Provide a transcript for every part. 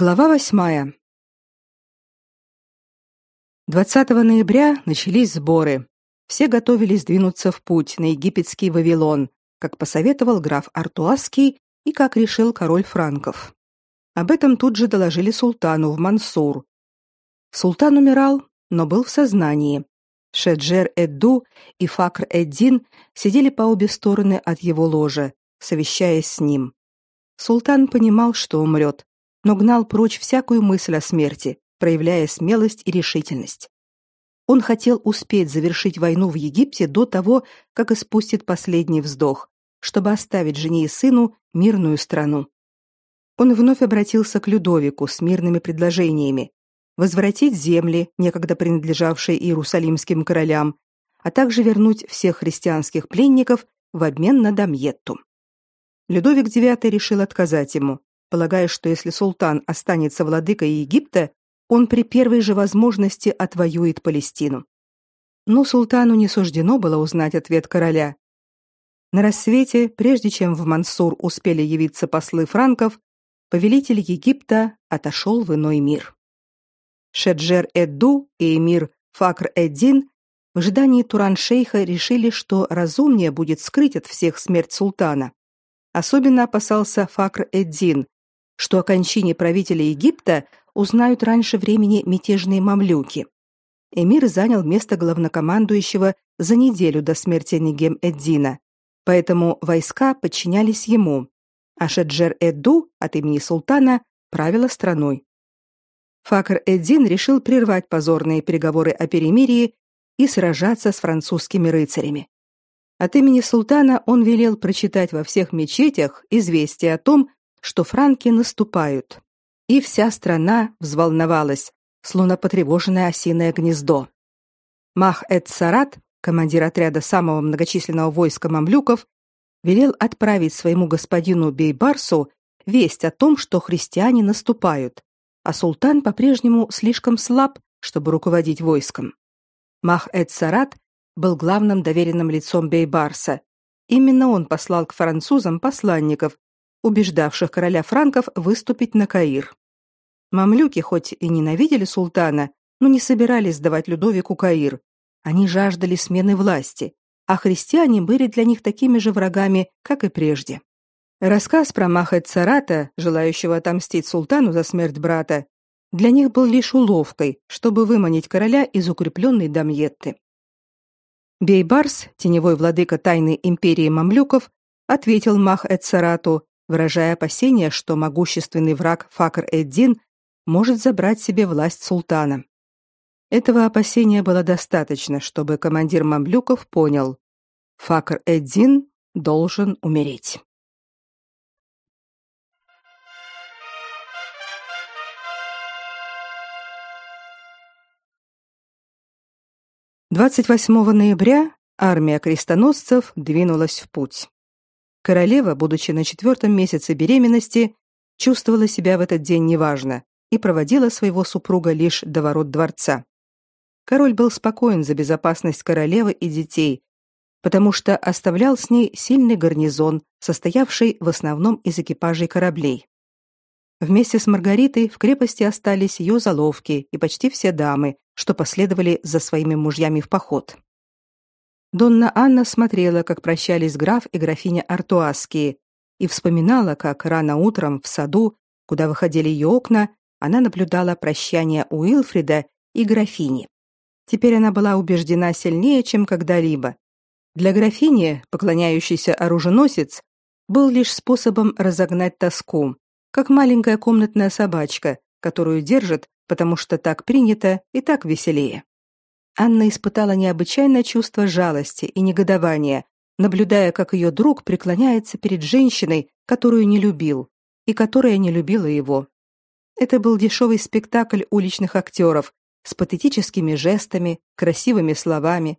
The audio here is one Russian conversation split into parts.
Глава восьмая. 20 ноября начались сборы. Все готовились двинуться в путь на египетский Вавилон, как посоветовал граф Артуазский и как решил король франков. Об этом тут же доложили султану в Мансур. Султан умирал, но был в сознании. Шеджер Эдду и Факр Эддин сидели по обе стороны от его ложа, совещаясь с ним. Султан понимал, что умрет, но гнал прочь всякую мысль о смерти, проявляя смелость и решительность. Он хотел успеть завершить войну в Египте до того, как испустит последний вздох, чтобы оставить жене и сыну мирную страну. Он вновь обратился к Людовику с мирными предложениями: возвратить земли, некогда принадлежавшие иерусалимским королям, а также вернуть всех христианских пленников в обмен на Дамьетту. Людовик IX решил отказать ему, полагая, что если султан останется владыкой Египта, он при первой же возможности отвоюет Палестину. Но султану не суждено было узнать ответ короля. На рассвете, прежде чем в Мансур успели явиться послы франков, повелитель Египта отошел в иной мир. Шеджер Эдду и эмир Факр Эддин в ожидании Туран-шейха решили, что разумнее будет скрыть от всех смерть султана. Особенно опасался Факр Эддин, что о кончине правителя Египта узнают раньше времени мятежные мамлюки. Эмир занял место главнокомандующего за неделю до смерти Нигем-эд-Дина, поэтому войска подчинялись ему, а Шеджер-эд-Ду от имени султана правила страной. Факр-эд-Дин решил прервать позорные переговоры о перемирии и сражаться с французскими рыцарями. От имени султана он велел прочитать во всех мечетях известие о том, что франки наступают, и вся страна взволновалась, словно потревоженное осиное гнездо. Мах-эд-Сарат, командир отряда самого многочисленного войска мамлюков, велел отправить своему господину Бейбарсу весть о том, что христиане наступают, а султан по-прежнему слишком слаб, чтобы руководить войском. Мах-эд-Сарат был главным доверенным лицом Бейбарса. Именно он послал к французам посланников убеждавших короля франков выступить на Каир. Мамлюки хоть и ненавидели султана, но не собирались сдавать Людовику Каир. Они жаждали смены власти, а христиане были для них такими же врагами, как и прежде. Рассказ про Махет Царата, желающего отомстить султану за смерть брата, для них был лишь уловкой, чтобы выманить короля из укрепленной Дамьетты. Бейбарс, теневой владыка тайной империи мамлюков, ответил Мах-эд-Сарату, выражая опасения, что могущественный враг Факр-эд-Дин может забрать себе власть султана. Этого опасения было достаточно, чтобы командир мамлюков понял: Факр-эд-Дин должен умереть. Двадцать восьмого ноября армия крестоносцев двинулась в путь. Королева, будучи на четвертом месяце беременности, чувствовала себя в этот день неважно и проводила своего супруга лишь до ворот дворца. Король был спокоен за безопасность королевы и детей, потому что оставлял с ней сильный гарнизон, состоявший в основном из экипажей кораблей. Вместе с Маргаритой в крепости остались ее заловки и почти все дамы, что последовали за своими мужьями в поход. Донна Анна смотрела, как прощались граф и графиня Артуаские, и вспоминала, как рано утром в саду, куда выходили ее окна, она наблюдала прощание Уилфрида и графини. Теперь она была убеждена сильнее, чем когда-либо. Для графини, поклоняющейся оруженосец, был лишь способом разогнать тоску, как маленькая комнатная собачка, которую держат, потому что так принято и так веселее. Анна испытала необычайное чувство жалости и негодования, наблюдая, как ее друг преклоняется перед женщиной, которую не любил, и которая не любила его. Это был дешевый спектакль уличных актеров с патетическими жестами, красивыми словами,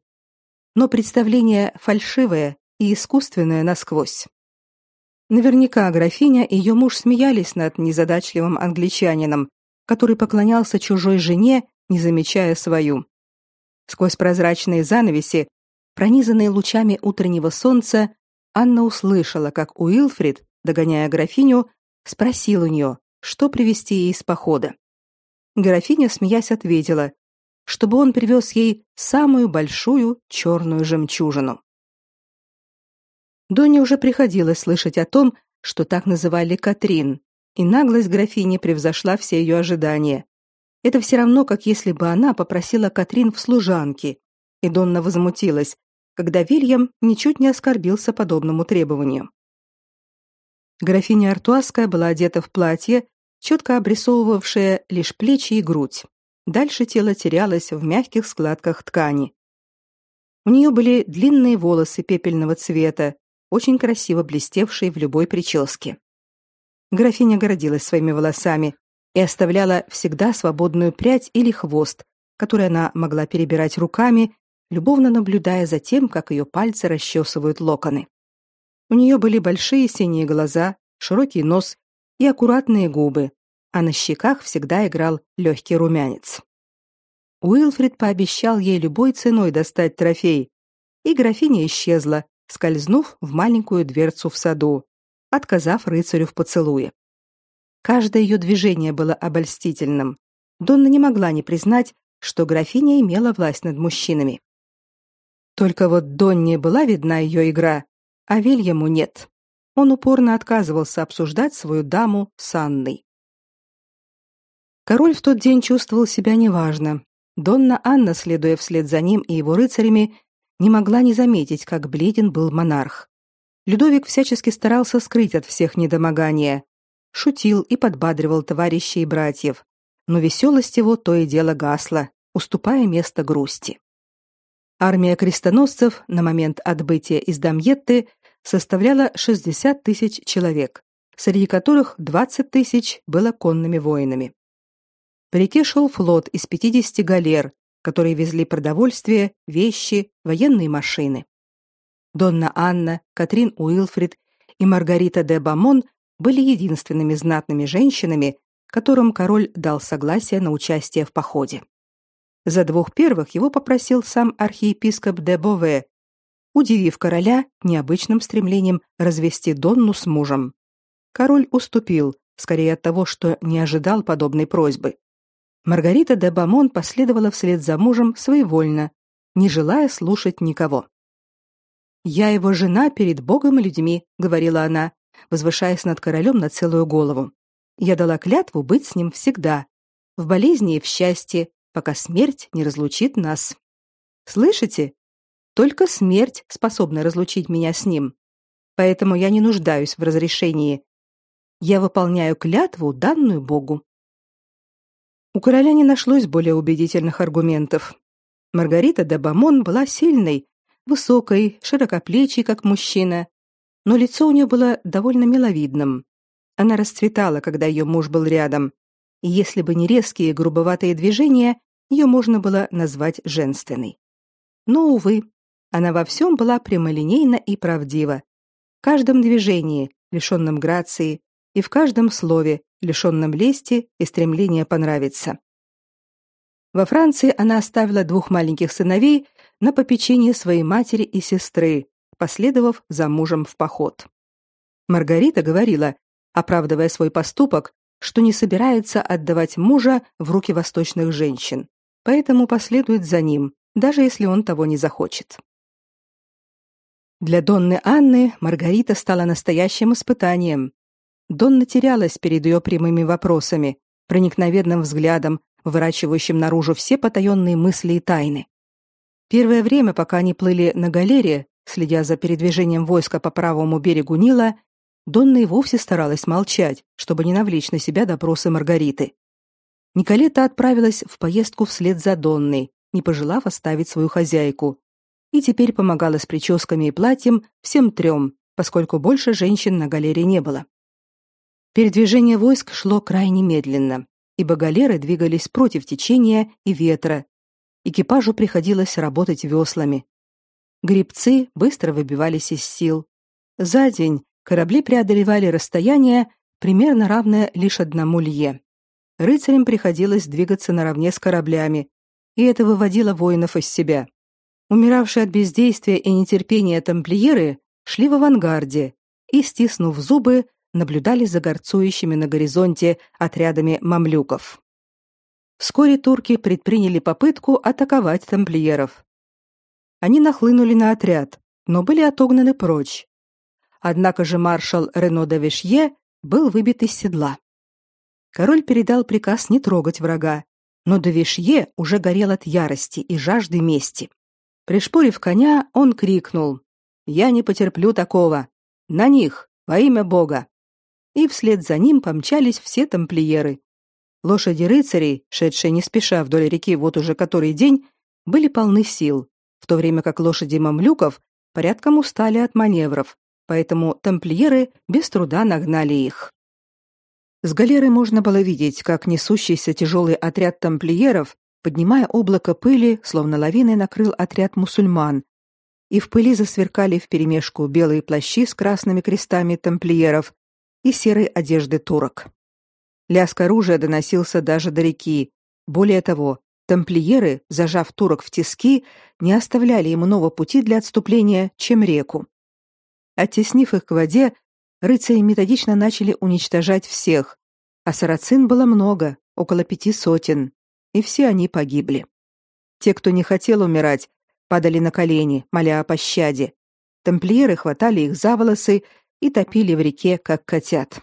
но представление фальшивое и искусственное насквозь. Наверняка графиня и ее муж смеялись над незадачливым англичанином, который поклонялся чужой жене, не замечая свою. Сквозь прозрачные занавеси, пронизанные лучами утреннего солнца, Анна услышала, как Уилфрид, догоняя графиню, спросил у нее, что привезти ей из похода. Графиня, смеясь, ответила, чтобы он привез ей самую большую черную жемчужину. Доне уже приходилось слышать о том, что так называли Катрин, и наглость графини превзошла все ее ожидания. Это все равно, как если бы она попросила Катрин в служанки, и Донна возмутилась, когда Вильям ничуть не оскорбился подобному требованию. Графиня Артуазская была одета в платье, четко обрисовывавшее лишь плечи и грудь. Дальше тело терялось в мягких складках ткани. У нее были длинные волосы пепельного цвета, очень красиво блестевшие в любой прическе. Графиня гордилась своими волосами и оставляла всегда свободную прядь или хвост, который она могла перебирать руками, любовно наблюдая за тем, как ее пальцы расчесывают локоны. У нее были большие синие глаза, широкий нос и аккуратные губы, а на щеках всегда играл легкий румянец. Уилфрид пообещал ей любой ценой достать трофей, и графиня исчезла, скользнув в маленькую дверцу в саду, отказав рыцарю в поцелуе. Каждое ее движение было обольстительным. Донна не могла не признать, что графиня имела власть над мужчинами. Только вот Донне была видна ее игра, а Вильяму нет. Он упорно отказывался обсуждать свою даму с Анной. Король в тот день чувствовал себя неважно. Донна Анна, следуя вслед за ним и его рыцарями, не могла не заметить, как бледен был монарх. Людовик всячески старался скрыть от всех недомогания, шутил и подбадривал товарищей и братьев, но веселость его то и дело гасла, уступая место грусти. Армия крестоносцев на момент отбытия из Дамьетты составляла 60 тысяч человек, среди которых 20 тысяч было конными воинами. По реке шел флот из 50 галер, которые везли продовольствие, вещи, военные машины. Донна Анна, Катрин Уилфрид и Маргарита де Бамон были единственными знатными женщинами, которым король дал согласие на участие в походе. За двух первых его попросил сам архиепископ де Бове, удивив короля необычным стремлением развести Донну с мужем. Король уступил, скорее от того, что не ожидал подобной просьбы. Маргарита де Бамон последовала вслед за мужем своевольно, не желая слушать никого. «Я его жена перед Богом и людьми», — говорила она, возвышаясь над королем на целую голову. «Я дала клятву быть с ним всегда, в болезни и в счастье, пока смерть не разлучит нас. Слышите? Только смерть способна разлучить меня с ним. Поэтому я не нуждаюсь в разрешении. Я выполняю клятву, данную Богу. У короля не нашлось более убедительных аргументов. Маргарита де Бамон была сильной, высокой, широкоплечей, как мужчина, но лицо у нее было довольно миловидным. Она расцветала, когда ее муж был рядом, и если бы не резкие грубоватые движения, ее можно было назвать женственной. Но, увы, она во всем была прямолинейна и правдива. В каждом движении, лишенном грации, и в каждом слове, лишенном лести и стремления понравиться. Во Франции она оставила двух маленьких сыновей на попечение своей матери и сестры, последовав за мужем в поход. Маргарита говорила, оправдывая свой поступок, что не собирается отдавать мужа в руки восточных женщин, поэтому последует за ним, даже если он того не захочет. Для Донны Анны Маргарита стала настоящим испытанием. Донна терялась перед ее прямыми вопросами, проникновенным взглядом, выворачивающим наружу все потаенные мысли и тайны. Первое время, пока они плыли на галере, следя за передвижением войска по правому берегу Нила, Донна и вовсе старалась молчать, чтобы не навлечь на себя допросы Маргариты. Николета отправилась в поездку вслед за Донной, не пожелав оставить свою хозяйку, и теперь помогала с прическами и платьем всем трем, поскольку больше женщин на галере не было. Передвижение войск шло крайне медленно, ибо галеры двигались против течения и ветра. Экипажу приходилось работать веслами. Гребцы быстро выбивались из сил. За день корабли преодолевали расстояние, примерно равное лишь одному лье рыцарям приходилось двигаться наравне с кораблями, и это выводило воинов из себя. Умиравшие от бездействия и нетерпения тамплиеры шли в авангарде и, стиснув зубы, наблюдали за горцующими на горизонте отрядами мамлюков. Вскоре турки предприняли попытку атаковать тамплиеров. Они нахлынули на отряд, но были отогнаны прочь. Однако же маршал Рено де Вишье был выбит из седла. Король передал приказ не трогать врага, но де Вишье уже горел от ярости и жажды мести. Пришпорив коня, он крикнул: "Я не потерплю такого! На них, во имя Бога!" И вслед за ним помчались все тамплиеры. Лошади рыцарей, шедшие не спеша вдоль реки вот уже который день, были полны сил, в то время как лошади мамлюков порядком устали от маневров, поэтому тамплиеры без труда нагнали их. С галеры можно было видеть, как несущийся тяжелый отряд тамплиеров, поднимая облако пыли, словно лавиной накрыл отряд мусульман, и в пыли засверкали вперемешку белые плащи с красными крестами тамплиеров и серой одежды турок. Лязг оружия доносился даже до реки. Более того, тамплиеры, зажав турок в тиски, не оставляли им иного пути для отступления, чем реку. Оттеснив их к воде, рыцари методично начали уничтожать всех, а сарацин было много, около пяти сотен, и все они погибли. Те, кто не хотел умирать, падали на колени, моля о пощаде. Тамплиеры хватали их за волосы и топили в реке, как котят.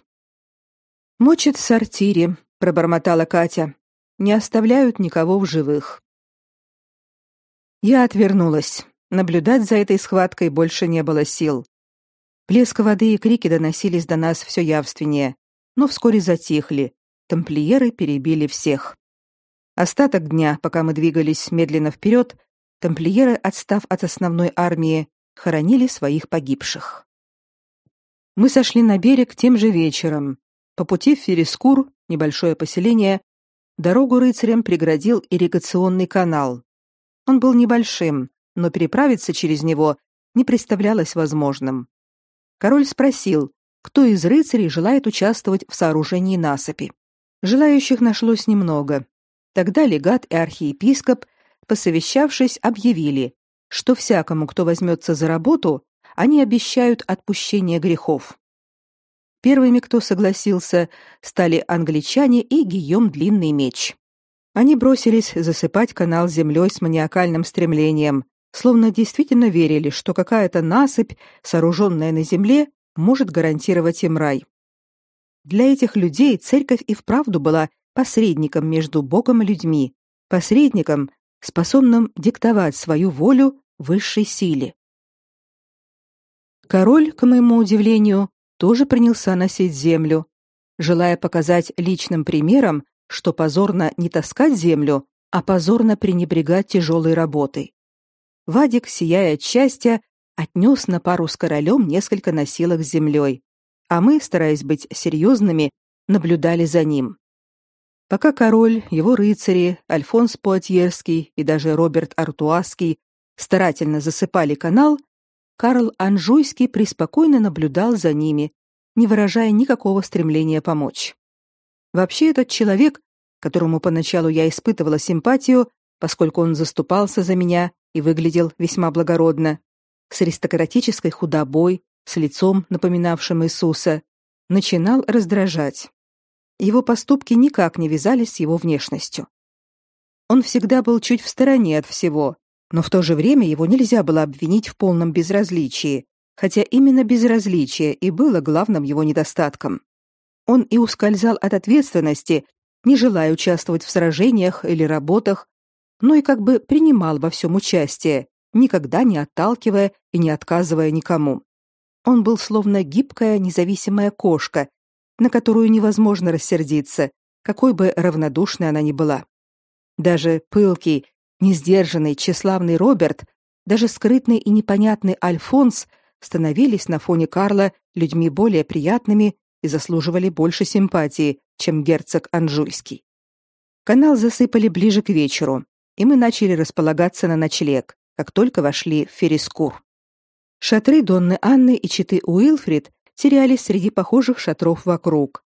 «Мочат в сортире», — пробормотала Катя. «Не оставляют никого в живых». Я отвернулась. Наблюдать за этой схваткой больше не было сил. Плеск воды и крики доносились до нас все явственнее, но вскоре затихли. Тамплиеры перебили всех. Остаток дня, пока мы двигались медленно вперед, тамплиеры, отстав от основной армии, хоронили своих погибших. Мы сошли на берег тем же вечером. По пути в Ферискур, небольшое поселение, дорогу рыцарям преградил ирригационный канал. Он был небольшим, но переправиться через него не представлялось возможным король спросил, кто из рыцарей желает участвовать в сооружении насыпи. Желающих нашлось немного. Тогда легат и архиепископ, посовещавшись, объявили, что всякому, кто возьмется за работу, они обещают отпущение грехов. Первыми, кто согласился, стали англичане и Гийом Длинный Меч. Они бросились засыпать канал землей с маниакальным стремлением, словно действительно верили, что какая-то насыпь, сооруженная на земле, может гарантировать им рай. Для этих людей церковь и вправду была посредником между Богом и людьми, посредником, способным диктовать свою волю высшей силе. Король, к моему удивлению, тоже принялся носить землю, желая показать личным примером, что позорно не таскать землю, а позорно пренебрегать тяжелой работой. Вадик, сияя от счастья, отнес на пару с королем несколько носилок с землей, а мы, стараясь быть серьезными, наблюдали за ним. Пока король, его рыцари, Альфонс Пуатьерский и даже Роберт Артуаский старательно засыпали канал, Карл Анжуйский преспокойно наблюдал за ними, не выражая никакого стремления помочь. Вообще этот человек, которому поначалу я испытывала симпатию, поскольку он заступался за меня и выглядел весьма благородно, с аристократической худобой, с лицом, напоминавшим Иисуса, начинал раздражать. Его поступки никак не вязались с его внешностью. Он всегда был чуть в стороне от всего, но в то же время его нельзя было обвинить в полном безразличии, хотя именно безразличие и было главным его недостатком. Он и ускользал от ответственности, не желая участвовать в сражениях или работах, но и как бы принимал во всем участие, никогда не отталкивая и не отказывая никому. Он был словно гибкая, независимая кошка, на которую невозможно рассердиться, какой бы равнодушной она ни была. Даже пылкий, несдержанный, тщеславный Роберт, даже скрытный и непонятный Альфонс становились на фоне Карла людьми более приятными и заслуживали больше симпатии, чем герцог Анжуйский. Канал засыпали ближе к вечеру, и мы начали располагаться на ночлег, как только вошли в Ферискур. Шатры Донны Анны и читы Уилфрид терялись среди похожих шатров вокруг.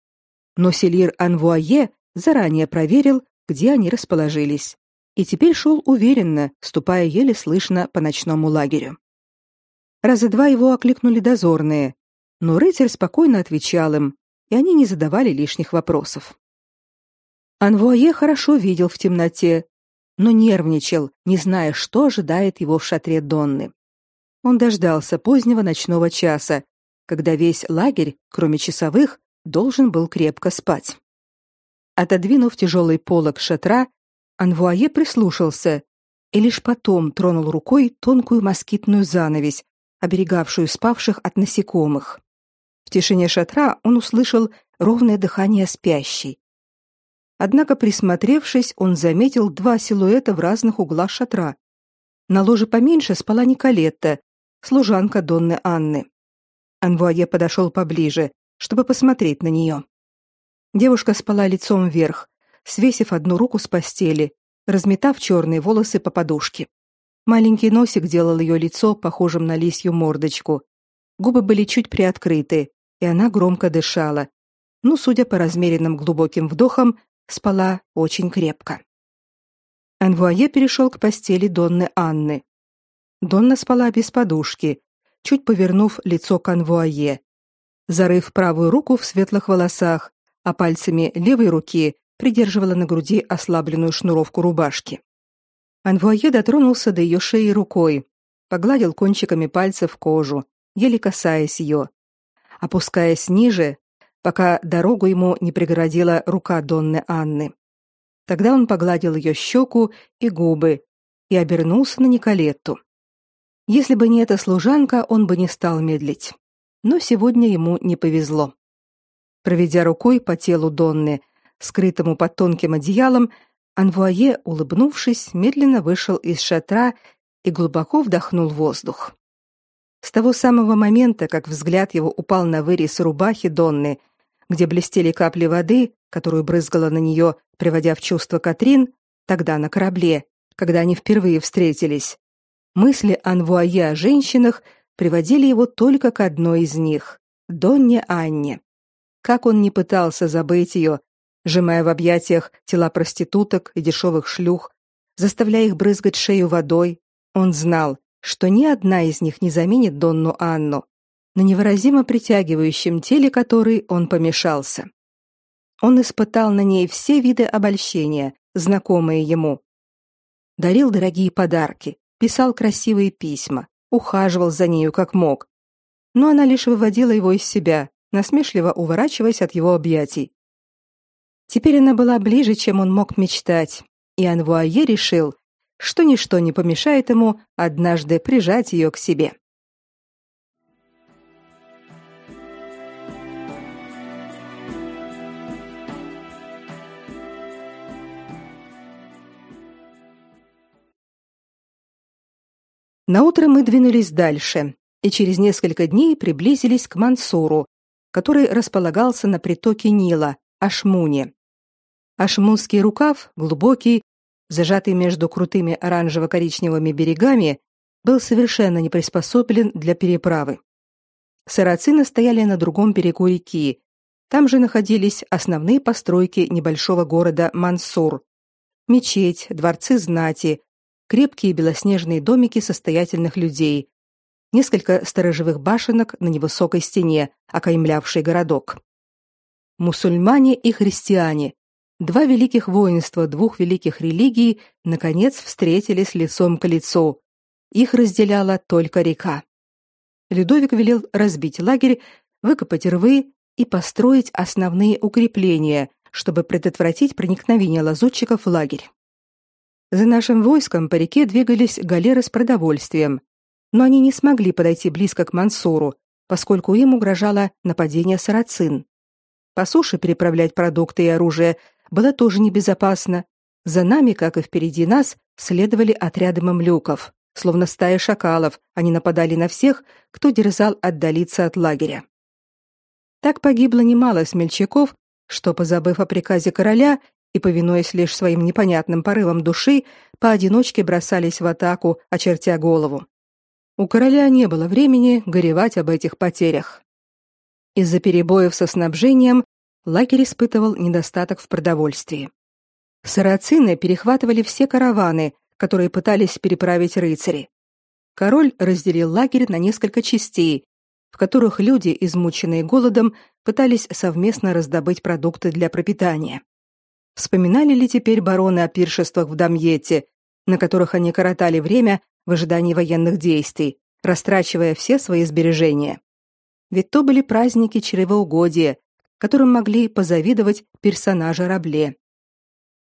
Но Селир Анвуае заранее проверил, где они расположились, и теперь шел уверенно, ступая еле слышно по ночному лагерю. Раза два его окликнули дозорные, Но рыцарь спокойно отвечал им, и они не задавали лишних вопросов. Анвуае хорошо видел в темноте, но нервничал, не зная, что ожидает его в шатре Донны. Он дождался позднего ночного часа, когда весь лагерь, кроме часовых, должен был крепко спать. Отодвинув тяжелый полог шатра, Анвуае прислушался и лишь потом тронул рукой тонкую москитную занавесь, оберегавшую спавших от насекомых. В тишине шатра он услышал ровное дыхание спящей. Однако, присмотревшись, он заметил два силуэта в разных углах шатра. На ложе поменьше спала Николетта, служанка Донны Анны. Анвуае подошел поближе, чтобы посмотреть на нее. Девушка спала лицом вверх, свесив одну руку с постели, разметав черные волосы по подушке. Маленький носик делал ее лицо похожим на лисью мордочку. Губы были чуть приоткрыты, и она громко дышала. Но, судя по размеренным глубоким вдохам, спала очень крепко. Анвуае перешел к постели Донны Анны. Донна спала без подушки, чуть повернув лицо к Анвуае. Зарыв правую руку в светлых волосах, а пальцами левой руки придерживала на груди ослабленную шнуровку рубашки. Анвуае дотронулся до ее шеи рукой, погладил кончиками пальцев кожу, еле касаясь ее. Опускаясь ниже, пока дорогу ему не преградила рука Донны Анны. Тогда он погладил ее щеку и губы и обернулся на Николетту. Если бы не эта служанка, он бы не стал медлить. Но сегодня ему не повезло. Проведя рукой по телу Донны, скрытому под тонким одеялом, Анвуае, улыбнувшись, медленно вышел из шатра и глубоко вдохнул воздух. С того самого момента, как взгляд его упал на вырез рубахи Донны, где блестели капли воды, которую брызгала на нее, приводя в чувство Катрин, тогда на корабле, когда они впервые встретились, мысли Анвуае о женщинах приводили его только к одной из них — Донне Анне. Как он не пытался забыть ее, сжимая в объятиях тела проституток и дешевых шлюх, заставляя их брызгать шею водой, он знал, что ни одна из них не заменит Донну Анну, на невыразимо притягивающем теле которой он помешался. Он испытал на ней все виды обольщения, знакомые ему. Дарил дорогие подарки, писал красивые письма, ухаживал за нею как мог. Но она лишь выводила его из себя, насмешливо уворачиваясь от его объятий. Теперь она была ближе, чем он мог мечтать, и Анвуае решил, что ничто не помешает ему однажды прижать ее к себе. На утро мы двинулись дальше и через несколько дней приблизились к Мансуру, который располагался на притоке Нила, Ашмуне. Ашмунский рукав, глубокий, зажатый между крутыми оранжево-коричневыми берегами, был совершенно не приспособлен для переправы. Сарацины стояли на другом берегу реки. Там же находились основные постройки небольшого города Мансур: мечеть, дворцы знати, крепкие белоснежные домики состоятельных людей, несколько сторожевых башенок на невысокой стене, окаймлявшей городок. Мусульмане и христиане, два великих воинства двух великих религий наконец встретились лицом к лицу. Их разделяла только река. Людовик велел разбить лагерь, выкопать рвы и построить основные укрепления, чтобы предотвратить проникновение лазутчиков в лагерь. За нашим войском по реке двигались галеры с продовольствием, но они не смогли подойти близко к Мансуру, поскольку им угрожало нападение сарацин. По суше переправлять продукты и оружие было тоже небезопасно. За нами, как и впереди нас, следовали отряды мамлюков. Словно стая шакалов, они нападали на всех, кто дерзал отдалиться от лагеря. Так погибло немало смельчаков, что, позабыв о приказе короля и повинуясь лишь своим непонятным порывам души, поодиночке бросались в атаку, очертя голову. У короля не было времени горевать об этих потерях. Из-за перебоев со снабжением лагерь испытывал недостаток в продовольствии. Сарацины перехватывали все караваны, которые пытались переправить рыцари. Король разделил лагерь на несколько частей, в которых люди, измученные голодом, пытались совместно раздобыть продукты для пропитания. Вспоминали ли теперь бароны о пиршествах в Дамьете, на которых они коротали время в ожидании военных действий, растрачивая все свои сбережения? Ведь то были праздники чревоугодия, которым могли позавидовать персонажи Рабле.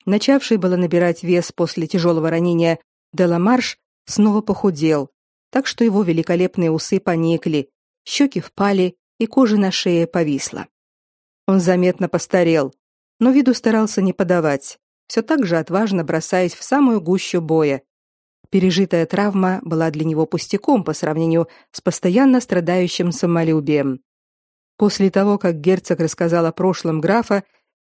Начавший было набирать вес после тяжелого ранения Деламарш снова похудел, так что его великолепные усы поникли, щеки впали и кожа на шее повисла. Он заметно постарел, но виду старался не подавать, все так же отважно бросаясь в самую гущу боя. Пережитая травма была для него пустяком по сравнению с постоянно страдающим самолюбием. После того, как герцог рассказал о прошлом графа,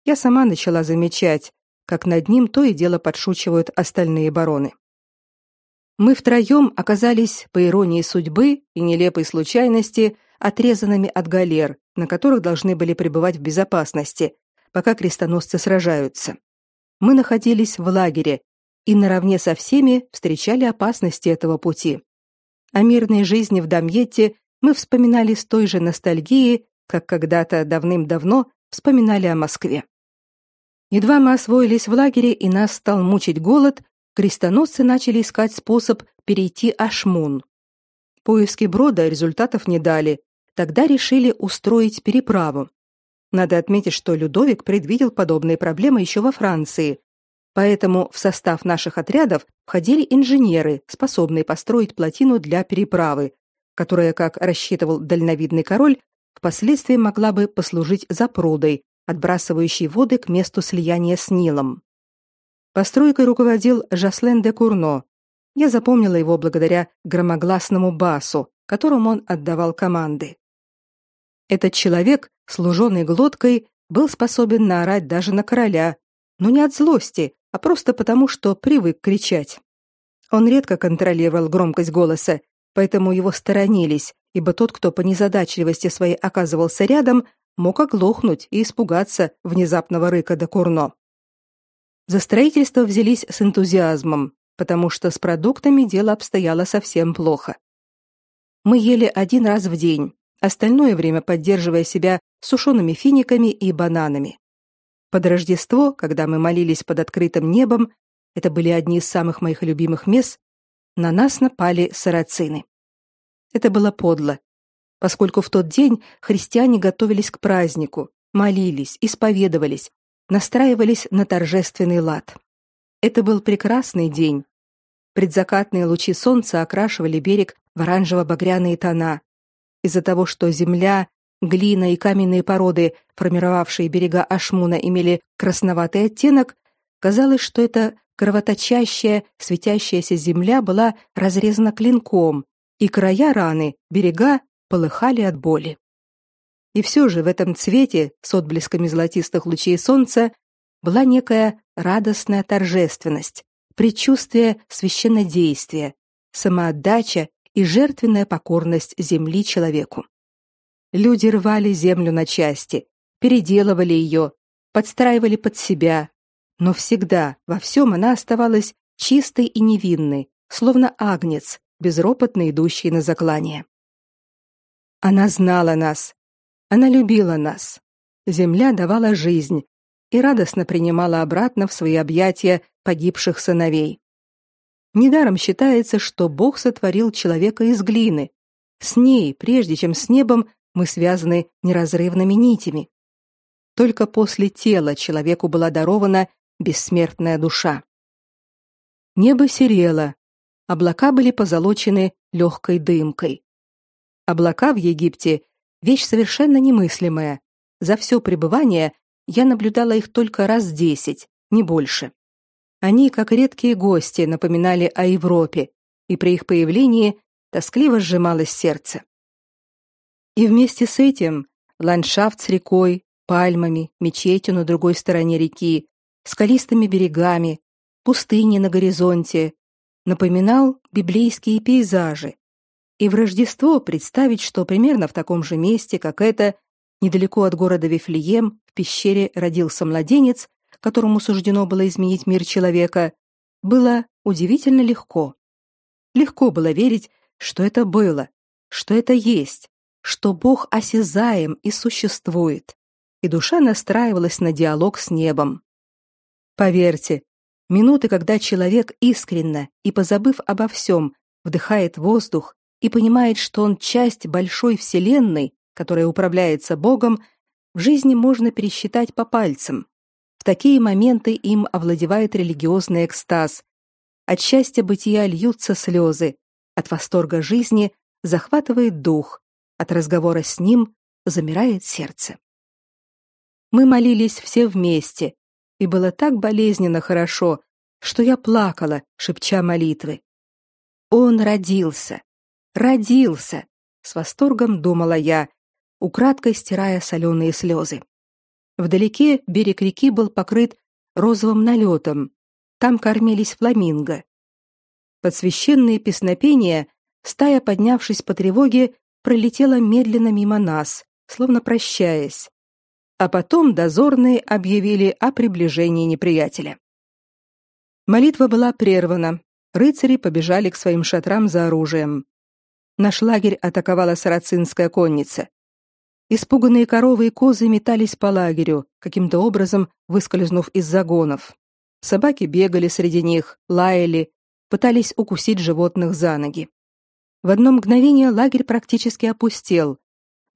я сама начала замечать, как над ним то и дело подшучивают остальные бароны. Мы втроем оказались, по иронии судьбы и нелепой случайности, отрезанными от галер, на которых должны были пребывать в безопасности, пока крестоносцы сражаются. Мы находились в лагере и наравне со всеми встречали опасности этого пути. О мирной жизни в Дамьетте мы вспоминали с той же ностальгией, как когда-то давным-давно вспоминали о Москве. Едва мы освоились в лагере и нас стал мучить голод, крестоносцы начали искать способ перейти Ашмун. Поиски брода результатов не дали. Тогда решили устроить переправу. Надо отметить, что Людовик предвидел подобные проблемы еще во Франции. Поэтому в состав наших отрядов входили инженеры, способные построить плотину для переправы, которая, как рассчитывал дальновидный король, впоследствии могла бы послужить запрудой, отбрасывающей воды к месту слияния с Нилом. Постройкой руководил Жаслен де Курно. Я запомнила его благодаря громогласному басу, которому он отдавал команды. Этот человек, служенный глоткой, был способен наорать даже на короля, но не от злости, а просто потому, что привык кричать. Он редко контролировал громкость голоса, поэтому его сторонились, ибо тот, кто по незадачливости своей оказывался рядом, мог оглохнуть и испугаться внезапного рыка де Курно. За строительство взялись с энтузиазмом, потому что с продуктами дело обстояло совсем плохо. Мы ели один раз в день, остальное время поддерживая себя сушеными финиками и бананами. Под Рождество, когда мы молились под открытым небом, это были одни из самых моих любимых мест, на нас напали сарацины. Это было подло, поскольку в тот день христиане готовились к празднику, молились, исповедовались, настраивались на торжественный лад. Это был прекрасный день. Предзакатные лучи солнца окрашивали берег в оранжево-багряные тона. Из-за того, что земля, глина и каменные породы, формировавшие берега Ашмуна, имели красноватый оттенок, казалось, что эта кровоточащая, светящаяся земля была разрезана клинком, и края раны, берега полыхали от боли. И все же в этом цвете с отблесками золотистых лучей солнца была некая радостная торжественность, предчувствие священнодействия, самоотдача и жертвенная покорность земли человеку. Люди рвали землю на части, переделывали ее, подстраивали под себя, но всегда во всем она оставалась чистой и невинной, словно агнец, безропотно идущий на заклание. Она знала нас, она любила нас. Земля давала жизнь и радостно принимала обратно в свои объятия погибших сыновей. Недаром считается, что Бог сотворил человека из глины. С ней, прежде чем с небом, мы связаны неразрывными нитями. Только после тела человеку была дарована бессмертная душа. Небо серело, облака были позолочены легкой дымкой. Облака в Египте Вещь совершенно немыслимая. За все пребывание я наблюдала их только раз десять, не больше. Они, как редкие гости, напоминали о Европе, и при их появлении тоскливо сжималось сердце. И вместе с этим ландшафт с рекой, пальмами, мечетью на другой стороне реки, скалистыми берегами, пустыни на горизонте напоминал библейские пейзажи, и в Рождество представить, что примерно в таком же месте, как это, недалеко от города Вифлеем, в пещере родился младенец, которому суждено было изменить мир человека, было удивительно легко. Легко было верить, что это было, что это есть, что Бог осязаем и существует, и душа настраивалась на диалог с небом. Поверьте, минуты, когда человек искренно и позабыв обо всем, вдыхает воздух и понимает, что он часть большой вселенной, которая управляется Богом, в жизни можно пересчитать по пальцам. В такие моменты им овладевает религиозный экстаз. От счастья бытия льются слезы, от восторга жизни захватывает дух, от разговора с ним замирает сердце. Мы молились все вместе, и было так болезненно хорошо, что я плакала, шепча молитвы. Он родился. Родился, с восторгом думала я, украдкой стирая соленые слезы. Вдалеке берег реки был покрыт розовым налетом. Там кормились фламинго. Под священные песнопения стая, поднявшись по тревоге, пролетела медленно мимо нас, словно прощаясь. А потом дозорные объявили о приближении неприятеля. Молитва была прервана. Рыцари побежали к своим шатрам за оружием. Наш лагерь атаковала сарацинская конница. Испуганные коровы и козы метались по лагерю, каким-то образом выскользнув из загонов. Собаки бегали среди них, лаяли, пытались укусить животных за ноги. В одно мгновение лагерь практически опустел.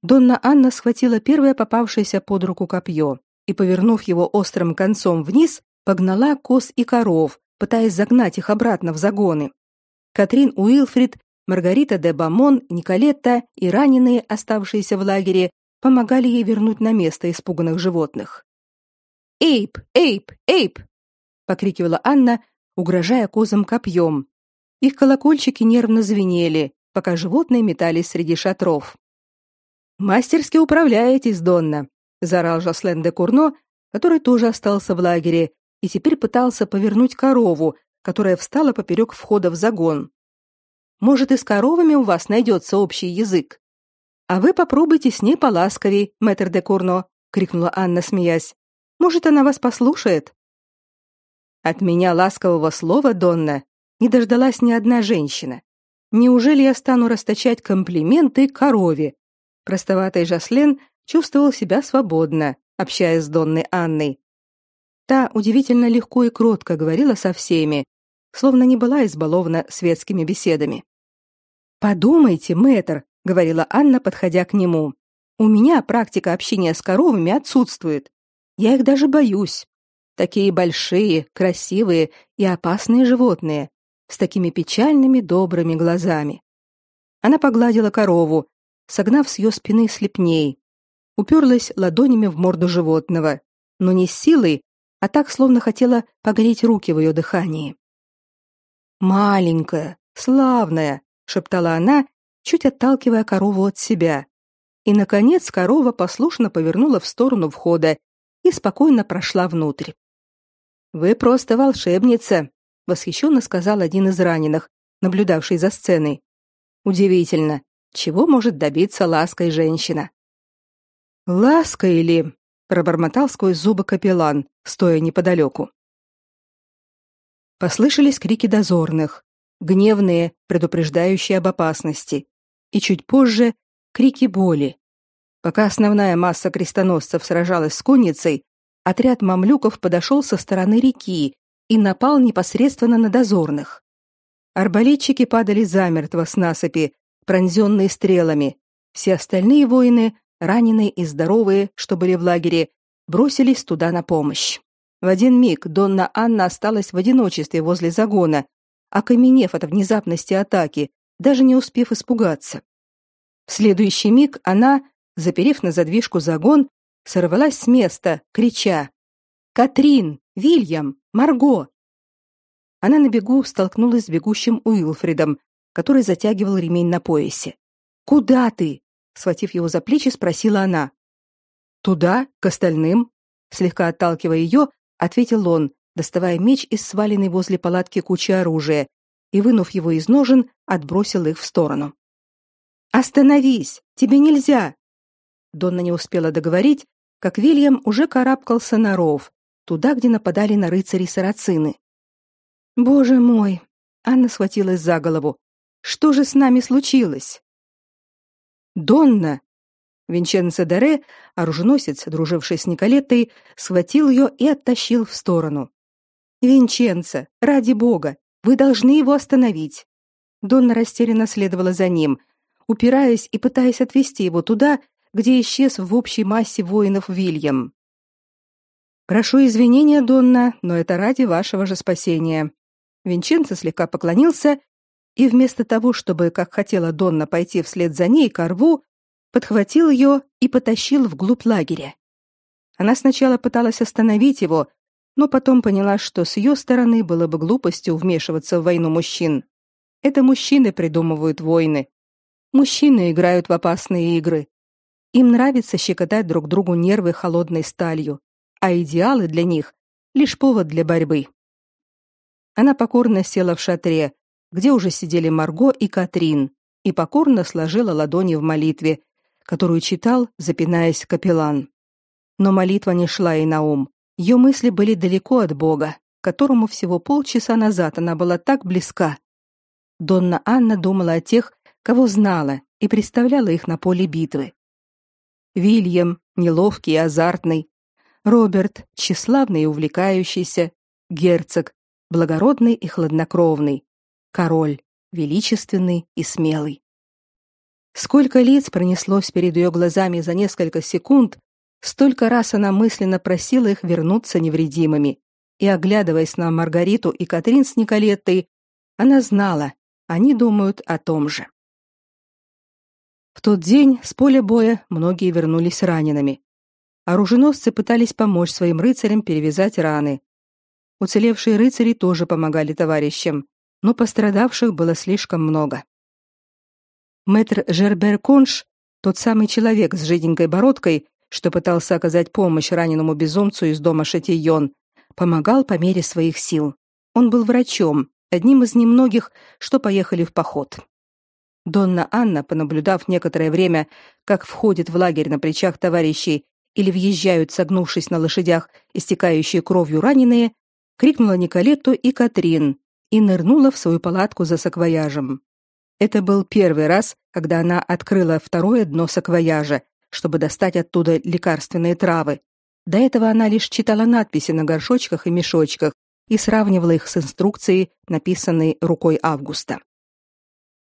Донна Анна схватила первое попавшееся под руку копье и, повернув его острым концом вниз, погнала коз и коров, пытаясь загнать их обратно в загоны. Катрин Уилфрид, Маргарита де Бамон, Николетта и раненые, оставшиеся в лагере, помогали ей вернуть на место испуганных животных. «Эйп! Эйп! Эйп!» — покрикивала Анна, угрожая козам копьем. Их колокольчики нервно звенели, пока животные метались среди шатров. «Мастерски управляетесь, Донна!» — заорал Жослен де Курно, который тоже остался в лагере и теперь пытался повернуть корову, которая встала поперек входа в загон. «Может, и с коровами у вас найдется общий язык?» А вы попробуйте с ней поласковей, мэтр де Курно, крикнула Анна, смеясь. Может, она вас послушает. От меня ласкового слова, Донна, не дождалась ни одна женщина. Неужели я стану расточать комплименты корове? Простоватый Жаслен чувствовал себя свободно, общаясь с Донной Анной. Та удивительно легко и кротко говорила со всеми, словно не была избалована светскими беседами. Подумайте, мэтр, говорила Анна, подходя к нему. У меня практика общения с коровами отсутствует. Я их даже боюсь. Такие большие, красивые и опасные животные, с такими печальными добрыми глазами. Она погладила корову, согнав с ее спины слепней, уперлась ладонями в морду животного, но не с силой, а так, словно хотела погреть руки в ее дыхании. «Маленькая, славная», — шептала она чуть отталкивая корову от себя. И, наконец, корова послушно повернула в сторону входа и спокойно прошла внутрь. «Вы просто волшебница», — восхищенно сказал один из раненых, наблюдавший за сценой. «Удивительно, чего может добиться лаской женщина?» «Лаской ли?» — пробормотал сквозь зубы капеллан, стоя неподалеку. Послышались крики дозорных, гневные, предупреждающие об опасности, и чуть позже крики боли. Пока основная масса крестоносцев сражалась с конницей, отряд мамлюков подошел со стороны реки и напал непосредственно на дозорных. Арбалетчики падали замертво с насыпи, пронзенные стрелами. Все остальные воины, раненые и здоровые, что были в лагере, бросились туда на помощь. В один миг Донна Анна осталась в одиночестве возле загона, окаменев от внезапности атаки, даже не успев испугаться. В следующий миг она, заперев на задвижку загон, сорвалась с места, крича: "Катрин, Вильям, Марго!" Она на бегу столкнулась с бегущим Уилфридом, который затягивал ремень на поясе. "Куда ты?" схватив его за плечи, спросила она. "Туда, к остальным", слегка отталкивая ее, ответил он, доставая меч из сваленной возле палатки кучи оружия и, вынув его из ножен, отбросил их в сторону. «Остановись! Тебе нельзя!» Донна не успела договорить, как Вильям уже карабкался на ров, туда, где нападали на рыцарей сарацины. «Боже мой!» Анна схватилась за голову. «Что же с нами случилось?» Донна!» Винченцо Дере, оруженосец, друживший с Николеттой, схватил ее и оттащил в сторону. «Винченцо, ради бога, вы должны его остановить!» Донна растерянно следовала за ним, упираясь и пытаясь отвести его туда, где исчез в общей массе воинов Вильям. Прошу извинения, Донна, но это ради вашего же спасения. Винченцо слегка поклонился и вместо того, чтобы, как хотела Донна, пойти вслед за ней к рву, подхватил ее и потащил вглубь лагеря. Она сначала пыталась остановить его, но потом поняла, что с ее стороны было бы глупостью вмешиваться в войну мужчин. Это мужчины придумывают войны. Мужчины играют в опасные игры. Им нравится щекотать друг другу нервы холодной сталью а идеалы для них лишь повод для борьбы. Она покорно села в шатре, где уже сидели Марго и Катрин, и покорно сложила ладони в молитве, которую читал, запинаясь, капеллан. Но молитва не шла ей на ум. Ее мысли были далеко от Бога, которому всего полчаса назад она была так близка. Донна Анна думала о тех, кого знала, и представляла их на поле битвы. Вильям, неловкий и азартный, Роберт, тщеславный и увлекающийся, герцог, благородный и хладнокровный, король, величественный и смелый. Сколько лиц пронеслось перед ее глазами за несколько секунд, столько раз она мысленно просила их вернуться невредимыми. И оглядываясь на Маргариту и Катрин с Николеттой, она знала, они думают о том же. В тот день с поля боя многие вернулись ранеными. Оруженосцы пытались помочь своим рыцарям перевязать раны. Уцелевшие рыцари тоже помогали товарищам, но пострадавших было слишком много. Мэтр Жербер Конш, тот самый человек с жиденькой бородкой, что пытался оказать помощь раненому безумцу из дома Шатийон, помогал по мере своих сил. Он был врачом, одним из немногих, что поехали в поход. Донна Анна, понаблюдав некоторое время, как входит в лагерь на плечах товарищей или въезжают, согнувшись на лошадях, истекающие кровью раненые, крикнула Николетту и Катрин и нырнула в свою палатку за саквояжем. Это был первый раз, когда она открыла второе дно саквояжа, чтобы достать оттуда лекарственные травы. До этого она лишь читала надписи на горшочках и мешочках и сравнивала их с инструкцией, написанной рукой Августа.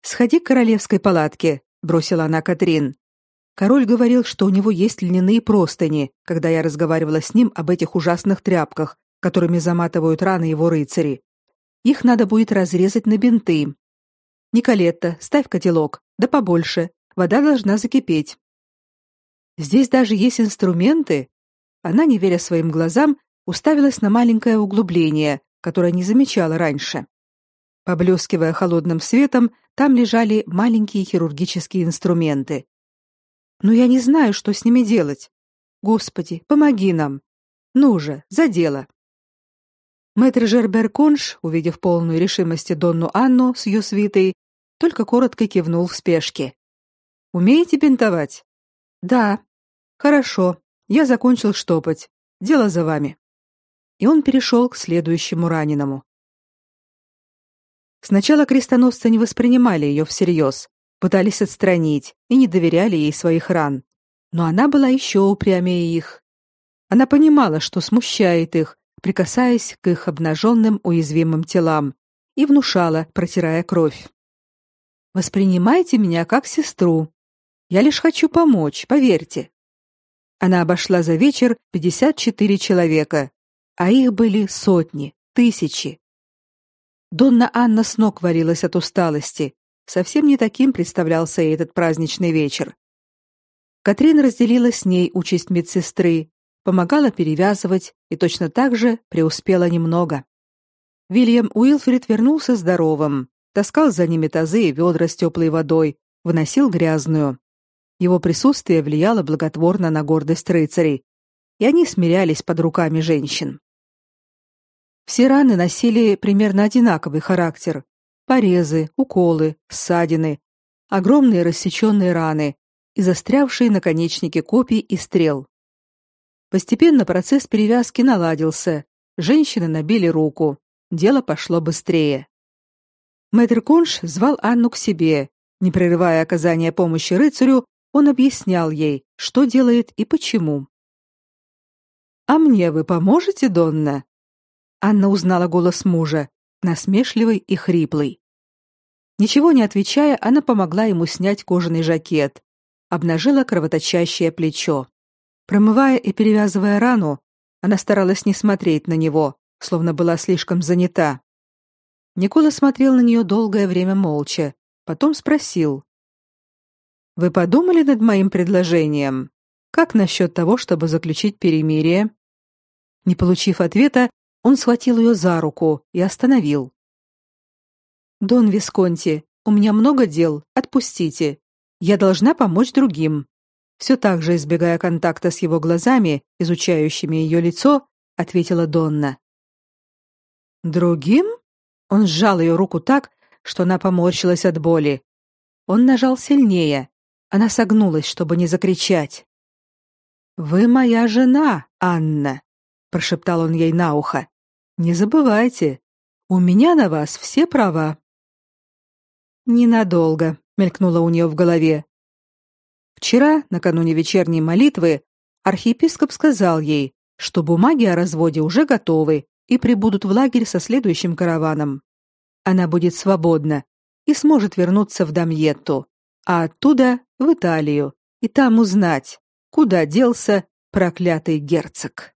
«Сходи к королевской палатке», — бросила она Катрин. Король говорил, что у него есть льняные простыни, когда я разговаривала с ним об этих ужасных тряпках, которыми заматывают раны его рыцари. Их надо будет разрезать на бинты. Николетта, ставь котелок, да побольше. Вода должна закипеть. Здесь даже есть инструменты. Она, не веря своим глазам, уставилась на маленькое углубление, которое не замечала раньше. Поблескивая холодным светом, там лежали маленькие хирургические инструменты, но я не знаю, что с ними делать. Господи, помоги нам. Ну же, за дело. Мэтр Жербер Конш, увидев полную решимость Донну Анну с ее свитой, только коротко кивнул в спешке. Умеете бинтовать? Да. Хорошо. Я закончил штопать. Дело за вами. И он перешел к следующему раненому. Сначала крестоносцы не воспринимали ее всерьез, пытались отстранить и не доверяли ей своих ран. Но она была еще упрямее их. Она понимала, что смущает их, прикасаясь к их обнаженным уязвимым телам, и внушала, протирая кровь. «Воспринимайте меня как сестру. Я лишь хочу помочь, поверьте». Она обошла за вечер 54 человека, а их были сотни, тысячи. Донна Анна с ног варилась от усталости, Совсем не таким представлялся ей этот праздничный вечер. Катрин разделила с ней участь медсестры, помогала перевязывать и точно так же преуспела немного. Вильям Уилфрид вернулся здоровым, таскал за ними тазы и ведра с теплой водой, выносил грязную. Его присутствие влияло благотворно на гордость рыцарей, и они смирялись под руками женщин. Все раны носили примерно одинаковый характер, порезы, уколы, ссадины, огромные рассеченные раны и застрявшие наконечники копий и стрел. Постепенно процесс перевязки наладился. Женщины набили руку. Дело пошло быстрее. Мэтр Конш звал Анну к себе Не прерывая оказания помощи рыцарю, он объяснял ей, что делает и почему. «А мне вы поможете, Донна?» Анна узнала голос мужа, насмешливый и хриплый. Ничего не отвечая, она помогла ему снять кожаный жакет, обнажила кровоточащее плечо. Промывая и перевязывая рану, она старалась не смотреть на него, словно была слишком занята. Никола смотрел на нее долгое время молча, потом спросил: "Вы подумали над моим предложением? Как насчет того, чтобы заключить перемирие?" Не получив ответа, он схватил ее за руку и остановил. Дон Висконти, у меня много дел, отпустите. Я должна помочь другим. Все так же избегая контакта с его глазами, изучающими ее лицо, ответила Донна. Другим? Он сжал ее руку так, что она поморщилась от боли. Он нажал сильнее. Она согнулась, чтобы не закричать. Вы моя жена, Анна, прошептал он ей на ухо. Не забывайте, у меня на вас все права. Ненадолго, мелькнуло у нее в голове. Вчера, накануне вечерней молитвы, архиепископ сказал ей, что бумаги о разводе уже готовы и прибудут в лагерь со следующим караваном. Она будет свободна и сможет вернуться в Дамьетту, а оттуда в Италию и там узнать, куда делся проклятый герцог.